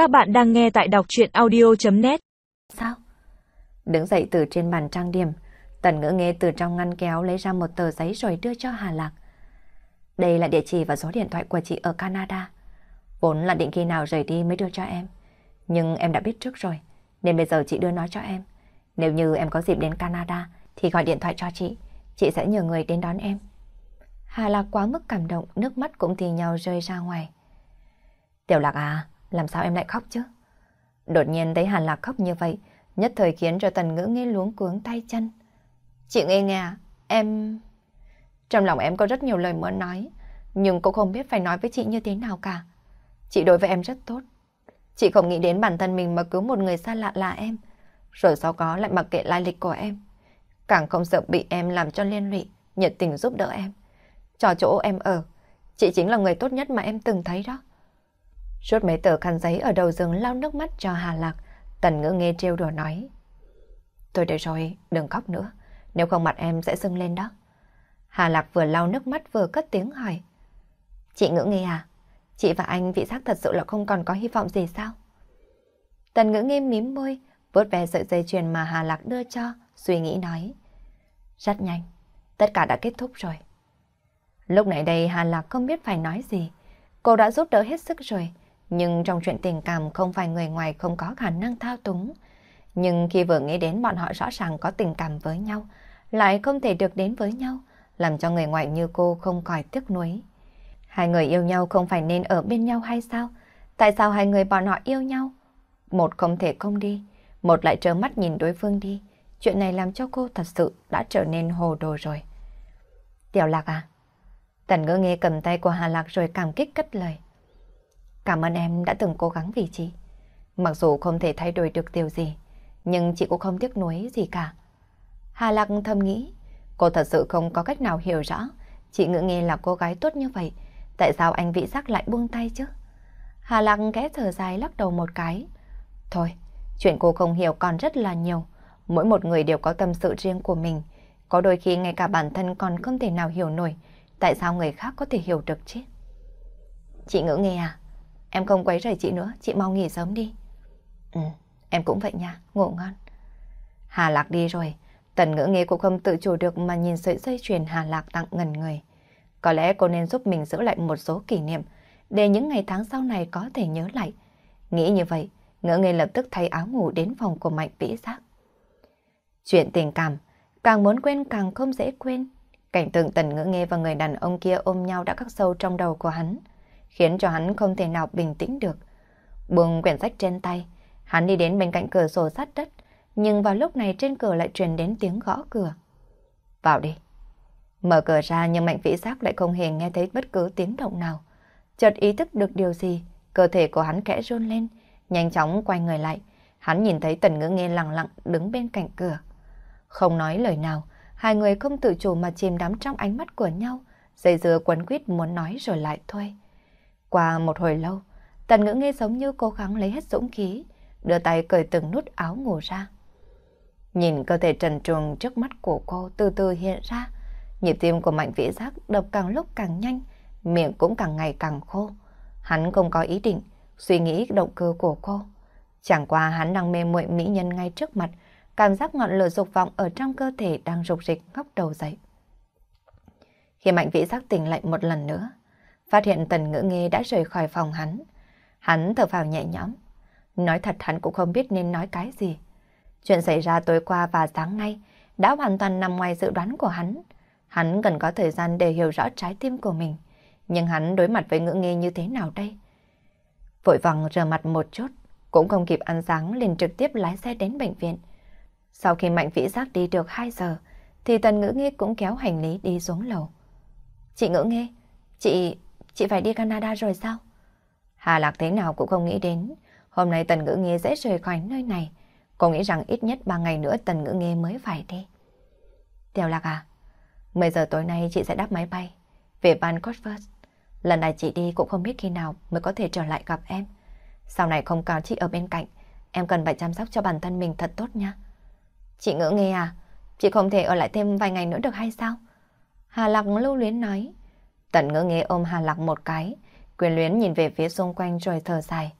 Các bạn đang nghe tại đọc chuyện audio.net Sao? Đứng dậy từ trên bàn trang điểm, Tần ngữ nghe từ trong ngăn kéo lấy ra một tờ giấy rồi đưa cho Hà Lạc. Đây là địa chỉ và số điện thoại của chị ở Canada. Vốn là định khi nào rời đi mới đưa cho em. Nhưng em đã biết trước rồi, nên bây giờ chị đưa nó cho em. Nếu như em có dịp đến Canada, thì gọi điện thoại cho chị. Chị sẽ nhờ người đến đón em. Hà Lạc quá mức cảm động, nước mắt cũng thì nhau rơi ra ngoài. Tiểu Lạc à, làm sao em lại khóc chứ? Đột nhiên thấy Hà Lạc khóc như vậy, nhất thời khiến cho Tần Ngữ nghe luống cuống tay chân. Chị nghe nghe à, em... Trong lòng em có rất nhiều lời muốn nói, nhưng cũng không biết phải nói với chị như thế nào cả. Chị đối với em rất tốt. Chị không nghĩ đến bản thân mình mà cứu một người xa lạ là em, rồi sau đó lại mặc kệ lai lịch của em. Càng không sợ bị em làm cho liên lụy, nhiệt tình giúp đỡ em. Cho chỗ em ở, chị chính là người tốt nhất mà em từng thấy đó. Rút mấy tờ khăn giấy ở đầu giường lau nước mắt cho Hà Lạc, Tần ngữ nghe trêu đùa nói. Thôi được rồi, đừng khóc nữa, nếu không mặt em sẽ sưng lên đó. Hà Lạc vừa lau nước mắt vừa cất tiếng hỏi. Chị ngữ nghe à, chị và anh vị giác thật sự là không còn có hy vọng gì sao? Tần ngữ nghe mím môi, vốt về sợi dây chuyền mà Hà Lạc đưa cho, suy nghĩ nói. Rất nhanh, tất cả đã kết thúc rồi. Lúc này đây Hà Lạc không biết phải nói gì. Cô đã giúp đỡ hết sức rồi, nhưng trong chuyện tình cảm không phải người ngoài không có khả năng thao túng. Nhưng khi vừa nghĩ đến bọn họ rõ ràng có tình cảm với nhau, lại không thể được đến với nhau, làm cho người ngoài như cô không khỏi tiếc nuối. Hai người yêu nhau không phải nên ở bên nhau hay sao? Tại sao hai người bọn họ yêu nhau? Một không thể không đi, một lại trơ mắt nhìn đối phương đi. Chuyện này làm cho cô thật sự đã trở nên hồ đồ rồi. Tiểu Lạc à? Tần ngữ nghe cầm tay của Hà Lạc rồi cảm kích cất lời. Cảm ơn em đã từng cố gắng vì chị. Mặc dù không thể thay đổi được điều gì, nhưng chị cũng không tiếc nuối gì cả. Hà Lạc thầm nghĩ, cô thật sự không có cách nào hiểu rõ chị ngữ nghe là cô gái tốt như vậy, tại sao anh vị giác lại buông tay chứ? Hà Lạc ghé thở dài lắc đầu một cái. Thôi, chuyện cô không hiểu còn rất là nhiều. Mỗi một người đều có tâm sự riêng của mình. Có đôi khi ngay cả bản thân còn không thể nào hiểu nổi tại sao người khác có thể hiểu được chứ. Chị ngữ nghe à? Em không quấy rầy chị nữa, chị mau nghỉ sớm đi. Ừ, em cũng vậy nha, ngủ ngon. Hà Lạc đi rồi, Tần ngữ nghe cũng không tự chủ được mà nhìn sợi dây chuyền Hà Lạc tặng ngần người. Có lẽ cô nên giúp mình giữ lại một số kỷ niệm, để những ngày tháng sau này có thể nhớ lại. Nghĩ như vậy, ngỡ nghe lập tức thay áo ngủ đến phòng của Mạnh Vĩ Giác. Chuyện tình cảm, càng muốn quên càng không dễ quên. Cảnh tượng tần ngữ nghe và người đàn ông kia ôm nhau đã khắc sâu trong đầu của hắn khiến cho hắn không thể nào bình tĩnh được. Buông quyển sách trên tay, hắn đi đến bên cạnh cửa sổ sát đất, nhưng vào lúc này trên cửa lại truyền đến tiếng gõ cửa. Vào đi. Mở cửa ra nhưng mạnh vĩ giác lại không hề nghe thấy bất cứ tiếng động nào. Chợt ý thức được điều gì, cơ thể của hắn kẽ run lên, nhanh chóng quay người lại. Hắn nhìn thấy tần ngữ nghe lặng lặng đứng bên cạnh cửa. Không nói lời nào, hai người không tự chủ mà chìm đắm trong ánh mắt của nhau, dây dưa quấn quýt muốn nói rồi lại thôi. Qua một hồi lâu, tần ngữ nghe giống như cố gắng lấy hết dũng khí, đưa tay cởi từng nút áo ngủ ra. Nhìn cơ thể trần truồng trước mắt của cô từ từ hiện ra, nhịp tim của mạnh vĩ giác đập càng lúc càng nhanh, miệng cũng càng ngày càng khô. Hắn không có ý định, suy nghĩ động cơ của cô. Chẳng qua hắn đang mê muội mỹ nhân ngay trước mặt, cảm giác ngọn lửa dục vọng ở trong cơ thể đang rục rịch ngóc đầu dậy. Khi mạnh vĩ giác tỉnh lại một lần nữa, phát hiện tần ngữ nghe đã rời khỏi phòng hắn. Hắn thở vào nhẹ nhõm. Nói thật hắn cũng không biết nên nói cái gì. Chuyện xảy ra tối qua và sáng nay đã hoàn toàn nằm ngoài dự đoán của hắn. Hắn cần có thời gian để hiểu rõ trái tim của mình. Nhưng hắn đối mặt với ngữ nghe như thế nào đây? Vội vàng rửa mặt một chút, cũng không kịp ăn sáng liền trực tiếp lái xe đến bệnh viện. Sau khi Mạnh Vĩ Giác đi được 2 giờ, thì Tần Ngữ Nghe cũng kéo hành lý đi xuống lầu. Chị Ngữ Nghe, chị, chị phải đi Canada rồi sao? Hà Lạc thế nào cũng không nghĩ đến, hôm nay Tần Ngữ Nghe dễ rời khỏi nơi này. Cô nghĩ rằng ít nhất 3 ngày nữa Tần Ngữ Nghe mới phải đi. Tiểu Lạc à, 10 giờ tối nay chị sẽ đáp máy bay về Vancouver. Lần này chị đi cũng không biết khi nào mới có thể trở lại gặp em. Sau này không có chị ở bên cạnh, em cần phải chăm sóc cho bản thân mình thật tốt nha. Chị ngữ nghe à, chị không thể ở lại thêm vài ngày nữa được hay sao? Hà Lạc lưu luyến nói. Tần ngỡ nghe ôm Hà Lạc một cái, quyền luyến nhìn về phía xung quanh rồi thở dài.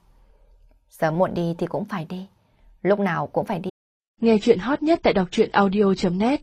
Sớm muộn đi thì cũng phải đi. Lúc nào cũng phải đi. Nghe chuyện hot nhất tại đọc truyện audio.net